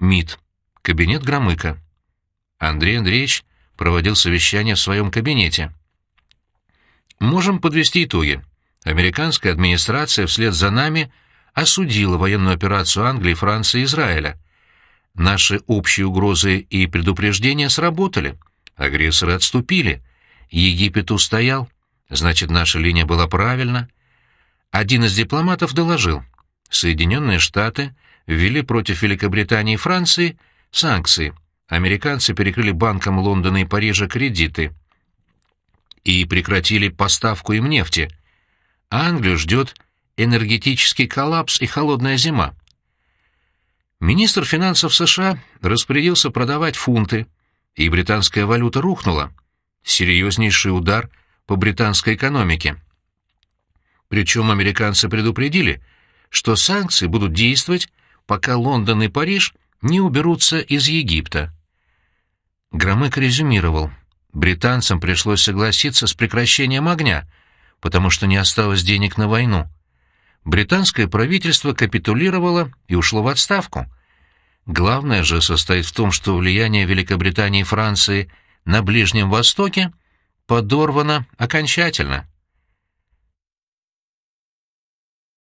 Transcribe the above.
МИД. Кабинет Громыка. Андрей Андреевич проводил совещание в своем кабинете. Можем подвести итоги. Американская администрация вслед за нами осудила военную операцию Англии, Франции и Израиля. Наши общие угрозы и предупреждения сработали. Агрессоры отступили. Египет устоял. Значит, наша линия была правильна. Один из дипломатов доложил. Соединенные Штаты ввели против Великобритании и Франции санкции. Американцы перекрыли банкам Лондона и Парижа кредиты и прекратили поставку им нефти. Англию ждет энергетический коллапс и холодная зима. Министр финансов США распорядился продавать фунты, и британская валюта рухнула. Серьезнейший удар по британской экономике. Причем американцы предупредили, что санкции будут действовать, пока Лондон и Париж не уберутся из Египта. Громык резюмировал. Британцам пришлось согласиться с прекращением огня, потому что не осталось денег на войну. Британское правительство капитулировало и ушло в отставку. Главное же состоит в том, что влияние Великобритании и Франции на Ближнем Востоке подорвано окончательно.